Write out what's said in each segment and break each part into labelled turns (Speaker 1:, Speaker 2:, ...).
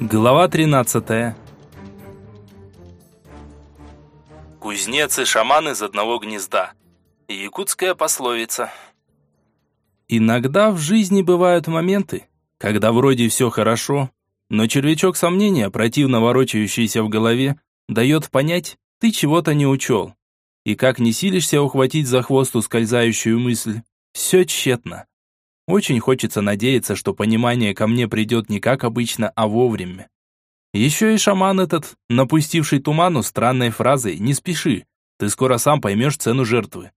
Speaker 1: Глава 13. Кузнец и шаман из одного гнезда. Якутская пословица. Иногда в жизни бывают моменты, когда вроде все хорошо, но червячок сомнения, противно ворочающийся в голове, дает понять, ты чего-то не учел. И как не силишься ухватить за хвост ускользающую мысль, все тщетно. Очень хочется надеяться, что понимание ко мне придет не как обычно, а вовремя. Еще и шаман этот, напустивший туману странной фразой «Не спеши, ты скоро сам поймешь цену жертвы».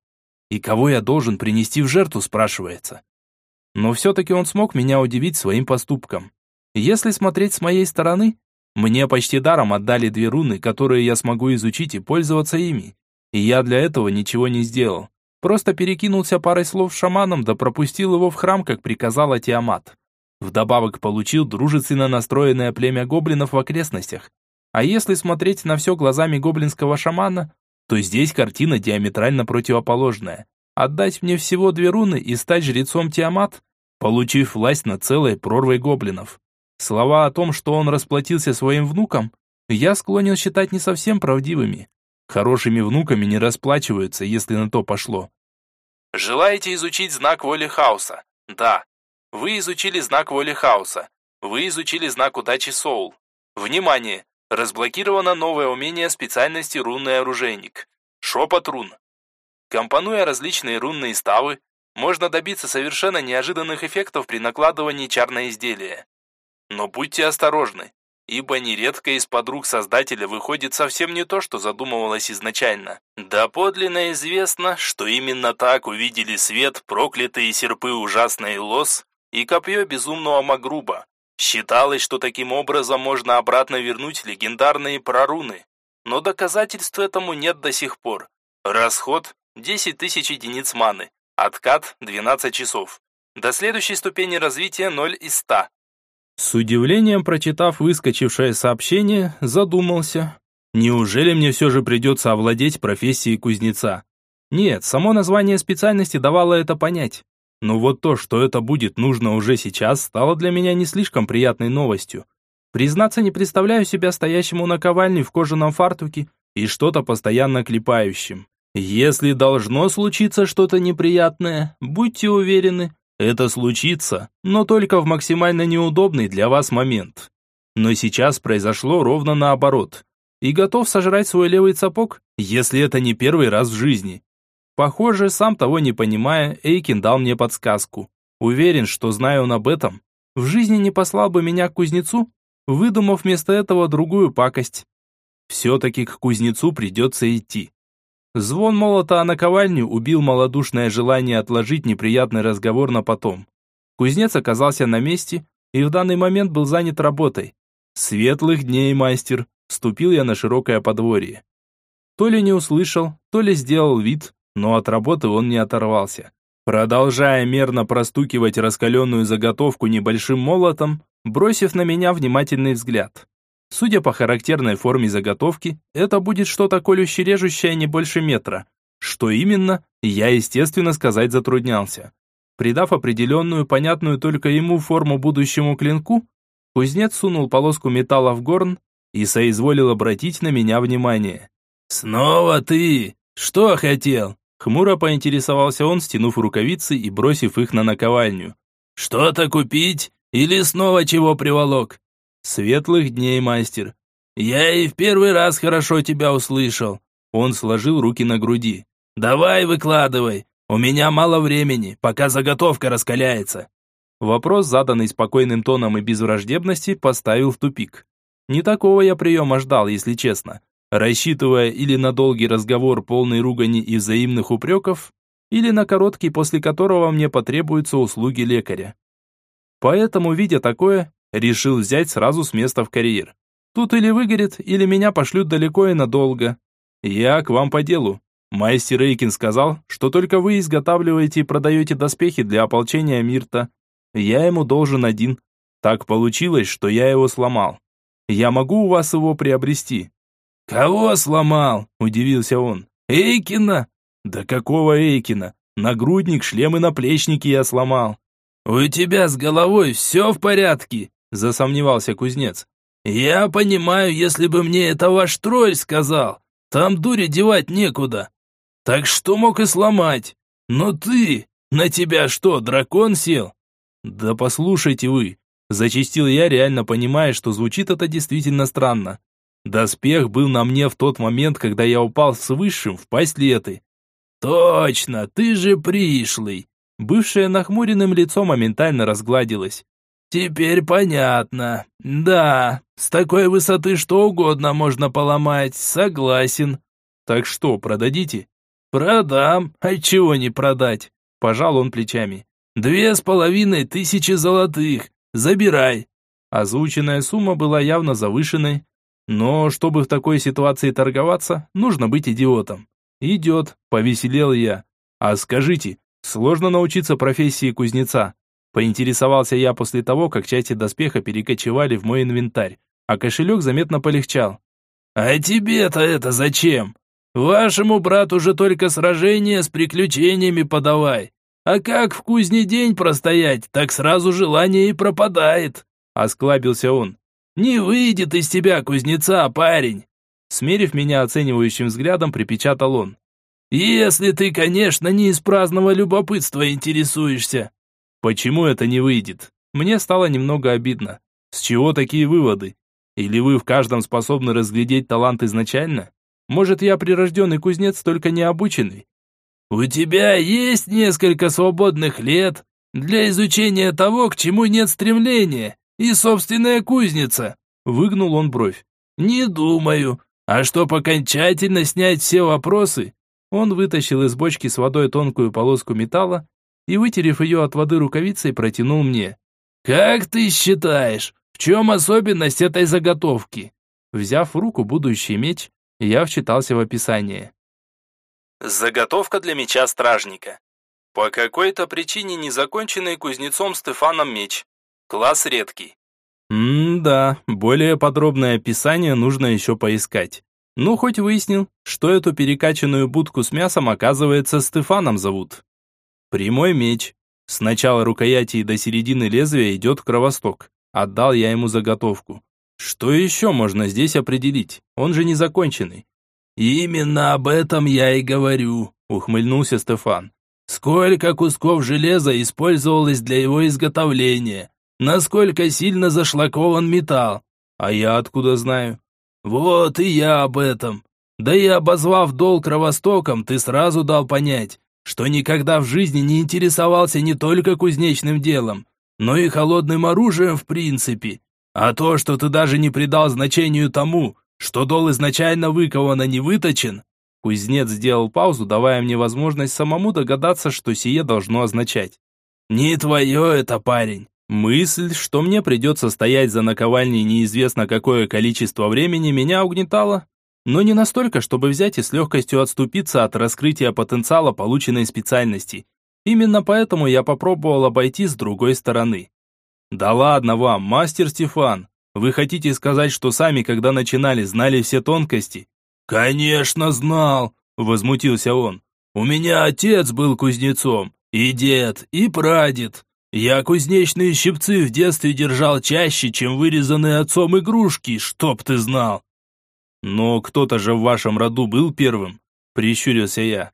Speaker 1: И кого я должен принести в жертву, спрашивается. Но все-таки он смог меня удивить своим поступком. Если смотреть с моей стороны, мне почти даром отдали две руны, которые я смогу изучить и пользоваться ими. И я для этого ничего не сделал. Просто перекинулся парой слов шаманом, да пропустил его в храм, как приказала Тиамат. Вдобавок получил дружественно настроенное племя гоблинов в окрестностях. А если смотреть на все глазами гоблинского шамана, то здесь картина диаметрально противоположная. Отдать мне всего две руны и стать жрецом Тиамат, получив власть над целой прорвой гоблинов. Слова о том, что он расплатился своим внукам, я склонен считать не совсем правдивыми. Хорошими внуками не расплачиваются, если на то пошло. Желаете изучить знак воли хаоса? Да. Вы изучили знак воли хаоса. Вы изучили знак удачи Соул. Внимание! Разблокировано новое умение специальности рунный оружейник. Шепот рун. Компонуя различные рунные ставы, можно добиться совершенно неожиданных эффектов при накладывании чар на изделия. Но будьте осторожны ибо нередко из-под рук создателя выходит совсем не то, что задумывалось изначально. Да подлинно известно, что именно так увидели свет проклятые серпы ужасной лос и копье безумного Магруба. Считалось, что таким образом можно обратно вернуть легендарные проруны, но доказательств этому нет до сих пор. Расход – 10 тысяч единиц маны, откат – 12 часов. До следующей ступени развития 0 из 100. С удивлением прочитав выскочившее сообщение, задумался. Неужели мне все же придется овладеть профессией кузнеца? Нет, само название специальности давало это понять. Но вот то, что это будет нужно уже сейчас, стало для меня не слишком приятной новостью. Признаться, не представляю себя стоящим у наковальни в кожаном фартуке и что-то постоянно клепающим. Если должно случиться что-то неприятное, будьте уверены, это случится, но только в максимально неудобный для вас момент. Но сейчас произошло ровно наоборот. И готов сожрать свой левый цапок, если это не первый раз в жизни. Похоже, сам того не понимая, Эйкин дал мне подсказку. Уверен, что зная он об этом, в жизни не послал бы меня к кузнецу, выдумав вместо этого другую пакость. Все-таки к кузнецу придется идти. Звон молота о наковальню убил малодушное желание отложить неприятный разговор на потом. Кузнец оказался на месте и в данный момент был занят работой. «Светлых дней, мастер!» Вступил я на широкое подворье. То ли не услышал, то ли сделал вид, но от работы он не оторвался. Продолжая мерно простукивать раскаленную заготовку небольшим молотом, бросив на меня внимательный взгляд. Судя по характерной форме заготовки, это будет что-то колюще-режущее не больше метра. Что именно, я, естественно, сказать затруднялся. Придав определенную, понятную только ему форму будущему клинку, кузнец сунул полоску металла в горн и соизволил обратить на меня внимание. «Снова ты? Что хотел?» Хмуро поинтересовался он, стянув рукавицы и бросив их на наковальню. «Что-то купить? Или снова чего приволок?» Светлых дней, мастер. Я и в первый раз хорошо тебя услышал. Он сложил руки на груди. Давай, выкладывай. У меня мало времени, пока заготовка раскаляется. Вопрос, заданный спокойным тоном и без враждебности, поставил в тупик. Не такого я приема ждал, если честно. Рассчитывая или на долгий разговор, полный ругани и взаимных упреков, или на короткий, после которого мне потребуются услуги лекаря. Поэтому, видя такое, Решил взять сразу с места в карьер. Тут или выгорит, или меня пошлют далеко и надолго. Я к вам по делу. Мастер Эйкин сказал, что только вы изготавливаете и продаете доспехи для ополчения Мирта. Я ему должен один. Так получилось, что я его сломал. Я могу у вас его приобрести?» «Кого сломал?» – удивился он. «Эйкина?» «Да какого Эйкина? Нагрудник, шлем и наплечники я сломал». «У тебя с головой все в порядке?» Засомневался кузнец.
Speaker 2: Я понимаю, если бы мне это ваш тролль сказал. Там дури девать некуда. Так что мог и сломать. Но ты, на тебя что, дракон сел?
Speaker 1: Да послушайте вы, зачистил я, реально понимая, что звучит это действительно странно. Доспех был на мне в тот момент, когда я упал с высшим в пасть леты.
Speaker 2: Точно, ты же пришлый.
Speaker 1: Бывшее нахмуренным лицо моментально разгладилось.
Speaker 2: «Теперь понятно. Да, с такой высоты что угодно можно поломать, согласен».
Speaker 1: «Так что, продадите?»
Speaker 2: «Продам. А чего не продать?»
Speaker 1: Пожал он плечами.
Speaker 2: «Две с половиной тысячи золотых. Забирай».
Speaker 1: Озвученная сумма была явно завышенной, но чтобы в такой ситуации торговаться, нужно быть идиотом. «Идет», — повеселел я. «А скажите, сложно научиться профессии кузнеца?» Поинтересовался я после того, как части доспеха перекочевали в мой инвентарь, а кошелек заметно полегчал.
Speaker 2: «А тебе-то это зачем? Вашему брату же только сражения с приключениями подавай. А как в кузне день простоять, так сразу желание и пропадает», — осклабился он. «Не выйдет из тебя кузнеца, парень!»
Speaker 1: Смерив меня оценивающим взглядом, припечатал он.
Speaker 2: «Если ты, конечно, не из праздного любопытства интересуешься.
Speaker 1: Почему это не выйдет? Мне стало немного обидно. С чего такие выводы? Или вы в каждом способны разглядеть талант изначально? Может, я прирожденный кузнец, только не обученный?
Speaker 2: У тебя есть несколько свободных лет для изучения того, к чему нет стремления, и собственная кузница. Выгнул он бровь. Не думаю. А чтоб окончательно снять все вопросы, он вытащил из бочки с водой тонкую полоску металла и, вытерев ее от воды рукавицей, протянул мне. «Как ты считаешь, в чем особенность этой заготовки?»
Speaker 1: Взяв в руку будущий меч, я вчитался в описание.
Speaker 3: Заготовка для меча стражника. По какой-то причине незаконченный кузнецом Стефаном меч. Класс редкий.
Speaker 1: М-да, более подробное описание нужно еще поискать. Ну, хоть выяснил, что эту перекачанную будку с мясом, оказывается, Стефаном зовут. Прямой меч. С начала рукояти и до середины лезвия идет кровосток. Отдал я ему заготовку. Что еще можно здесь определить? Он же не законченный.
Speaker 2: «Именно об этом я и говорю», — ухмыльнулся Стефан. «Сколько кусков железа использовалось для его изготовления? Насколько сильно зашлакован металл? А я откуда знаю?» «Вот и я об этом. Да и обозвав долг кровостоком, ты сразу дал понять, что никогда в жизни не интересовался не только кузнечным делом, но и холодным оружием в принципе. А то, что ты даже не придал значению тому, что дол изначально выкован, а не выточен, Кузнец сделал паузу, давая мне возможность самому догадаться, что сие должно означать. «Не твое это, парень!» Мысль, что мне придется стоять за наковальней неизвестно какое количество времени, меня угнетала но не настолько, чтобы взять и с легкостью отступиться от раскрытия потенциала полученной специальности. Именно поэтому я попробовал обойти с другой стороны. Да ладно вам, мастер Стефан. Вы хотите сказать, что сами, когда начинали, знали все тонкости? Конечно, знал, возмутился он. У меня отец был кузнецом, и дед, и прадед. Я кузнечные щипцы в детстве держал чаще, чем вырезанные отцом игрушки, чтоб ты знал. «Но кто-то же в вашем роду был первым», – прищурился я.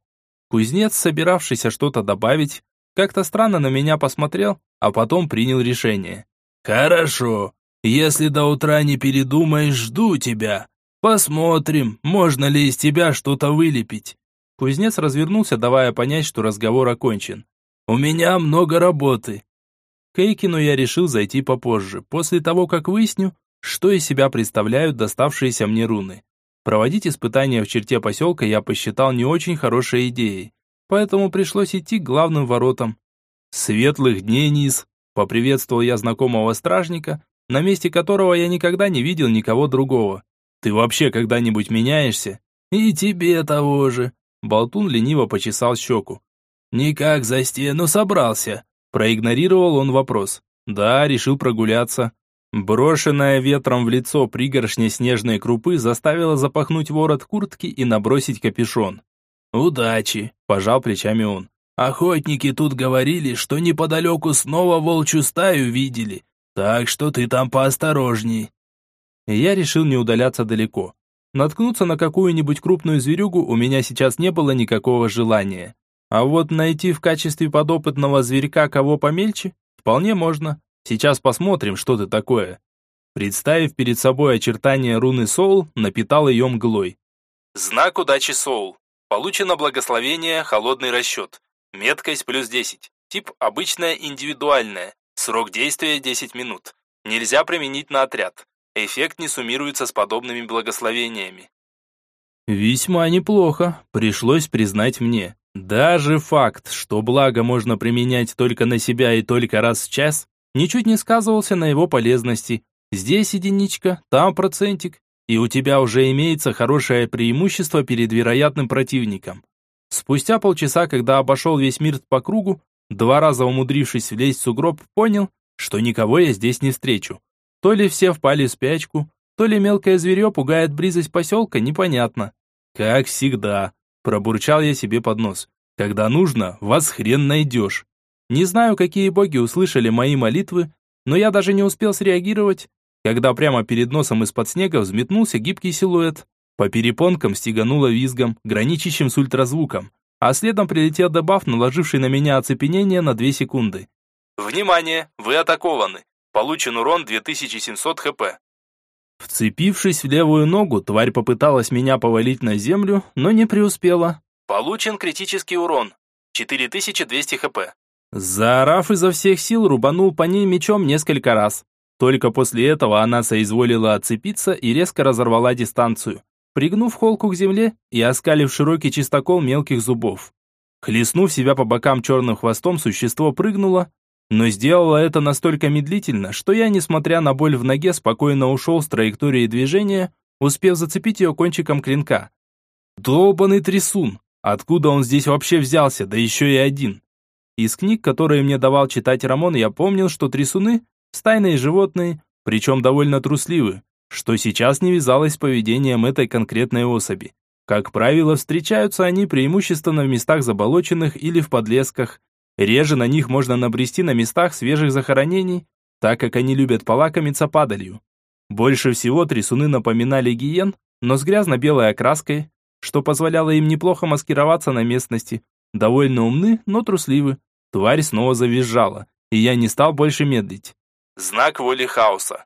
Speaker 2: Кузнец, собиравшийся что-то добавить, как-то странно на меня посмотрел, а потом принял решение. «Хорошо, если до утра не передумаешь, жду тебя. Посмотрим, можно ли из тебя что-то вылепить». Кузнец развернулся, давая понять, что разговор окончен. «У меня много работы». К Эйкину я решил зайти попозже, после того, как выясню, что из себя представляют доставшиеся мне руны. Проводить испытания в черте поселка я посчитал не очень хорошей идеей, поэтому пришлось идти к главным воротам. «Светлых дней, Низ!» – поприветствовал я знакомого стражника, на месте которого я никогда не видел никого другого. «Ты вообще когда-нибудь меняешься?» «И тебе того же!» Болтун лениво почесал щеку. «Никак за стену собрался!» Проигнорировал он вопрос. «Да, решил прогуляться. Брошенная ветром в лицо пригоршня снежной крупы заставила запахнуть ворот куртки и набросить капюшон. «Удачи!» – пожал плечами он. «Охотники тут говорили, что неподалеку снова волчью стаю видели, так что ты там поосторожней».
Speaker 1: я решил не удаляться далеко. Наткнуться на какую-нибудь крупную зверюгу у меня сейчас не было никакого желания. А вот найти в качестве подопытного зверька кого помельче вполне можно. Сейчас посмотрим, что ты такое. Представив перед собой очертания руны Соул, напитал ее мглой.
Speaker 3: Знак удачи Соул. Получено благословение «Холодный расчет». Меткость плюс 10. Тип обычная индивидуальная. Срок действия 10 минут. Нельзя применить на отряд. Эффект не суммируется с подобными благословениями.
Speaker 1: Весьма неплохо, пришлось признать мне. Даже факт, что благо можно применять только на себя и только раз в час, ничуть не сказывался на его полезности. Здесь единичка, там процентик, и у тебя уже имеется хорошее преимущество перед вероятным противником. Спустя полчаса, когда обошел весь мир по кругу, два раза умудрившись влезть в сугроб, понял, что никого я здесь не встречу. То ли все впали в спячку, то ли мелкое зверье пугает близость поселка, непонятно. Как всегда, пробурчал я себе под нос. Когда нужно, вас хрен найдешь. Не знаю, какие боги услышали мои молитвы, но я даже не успел среагировать, когда прямо перед носом из-под снега взметнулся гибкий силуэт. По перепонкам стегануло визгом, граничащим с ультразвуком, а следом прилетел дебаф, наложивший на меня оцепенение на 2 секунды.
Speaker 3: Внимание, вы атакованы. Получен урон 2700 хп.
Speaker 1: Вцепившись в левую ногу, тварь попыталась меня повалить на землю, но не преуспела.
Speaker 3: Получен критический урон. 4200 хп.
Speaker 1: Заорав изо всех сил, рубанул по ней мечом несколько раз. Только после этого она соизволила отцепиться и резко разорвала дистанцию, пригнув холку к земле и оскалив широкий чистокол мелких зубов. Хлестнув себя по бокам черным хвостом, существо прыгнуло, но сделала это настолько медлительно, что я, несмотря на боль в ноге, спокойно ушел с траектории движения, успев зацепить ее кончиком клинка. Долбанный трясун! Откуда он здесь вообще взялся, да еще и один? Из книг, которые мне давал читать Рамон, я помнил, что трясуны – стайные животные, причем довольно трусливы, что сейчас не вязалось с поведением этой конкретной особи. Как правило, встречаются они преимущественно в местах заболоченных или в подлесках, Реже на них можно набрести на местах свежих захоронений, так как они любят полакомиться падалью. Больше всего трясуны напоминали гиен, но с грязно-белой окраской, что позволяло им неплохо маскироваться на местности. Довольно умны, но трусливы. Тварь снова завизжала, и я не стал больше медлить.
Speaker 3: Знак воли хаоса.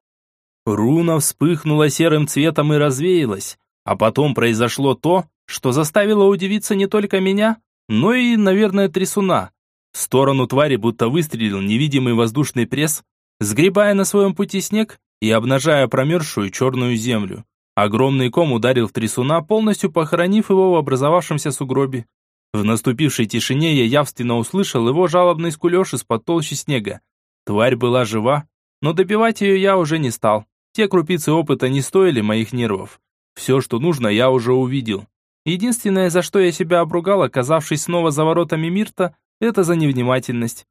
Speaker 1: Руна вспыхнула серым цветом и развеялась, а потом произошло то, что заставило удивиться не только меня, но и, наверное, трясуна. В сторону твари будто выстрелил невидимый воздушный пресс, сгребая на своем пути снег и обнажая промерзшую черную землю. Огромный ком ударил в трясуна, полностью похоронив его в образовавшемся сугробе. В наступившей тишине я явственно услышал его жалобный скулеж из-под толщи снега. Тварь была жива, но добивать ее я уже не стал. Те крупицы опыта не стоили моих нервов. Все, что нужно, я уже увидел. Единственное, за что я себя обругал, оказавшись снова за воротами Мирта, это за невнимательность.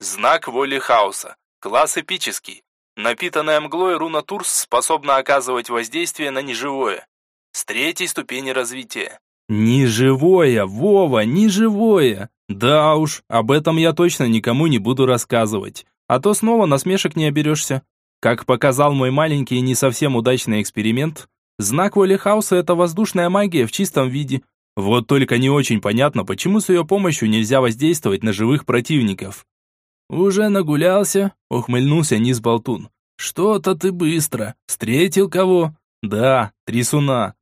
Speaker 3: Знак воли хаоса. Класс эпический. Напитанная мглой руна Турс способна оказывать воздействие на неживое. С третьей ступени развития.
Speaker 1: Неживое, Вова, неживое. Да уж, об этом я точно никому не буду рассказывать. А то снова насмешек не оберешься. Как показал мой маленький и не совсем удачный эксперимент, знак воли хаоса – это воздушная магия в чистом виде, вот только не очень понятно, почему с ее помощью нельзя воздействовать на живых противников. «Уже нагулялся?» — ухмыльнулся Низ Болтун. «Что-то ты быстро. Встретил кого?» «Да, трясуна».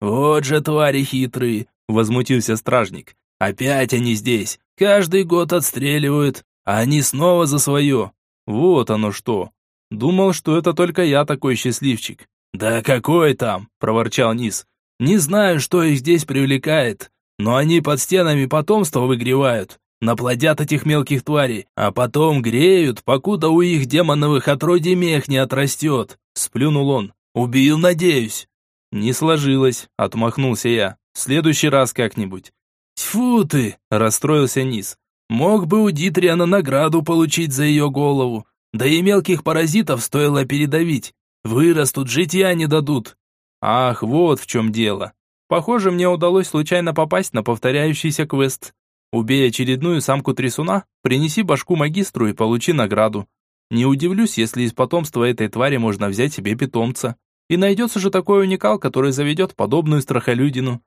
Speaker 1: «Вот же твари хитрые!» — возмутился стражник. «Опять они здесь. Каждый год отстреливают, а они снова за свое. Вот оно что. Думал, что это только я такой счастливчик». «Да какой там!» — проворчал Низ. Не знаю, что их здесь привлекает, но они под стенами потомство выгревают, наплодят этих мелких тварей, а потом греют, покуда у их демоновых отродий мех не отрастет. Сплюнул он. Убил, надеюсь. Не сложилось, отмахнулся я. В следующий раз как-нибудь. Тьфу ты, расстроился Низ. Мог бы у Дитриана награду получить за ее голову. Да и мелких паразитов стоило передавить. Вырастут, житья не дадут. Ах, вот в чем дело. Похоже, мне удалось случайно попасть на повторяющийся квест. Убей очередную самку трясуна, принеси башку магистру и получи награду. Не удивлюсь, если из потомства этой твари можно взять себе питомца. И найдется же такой уникал, который заведет подобную страхолюдину.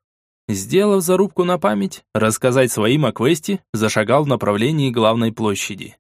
Speaker 1: Сделав зарубку на память, рассказать своим о квесте, зашагал в направлении главной площади.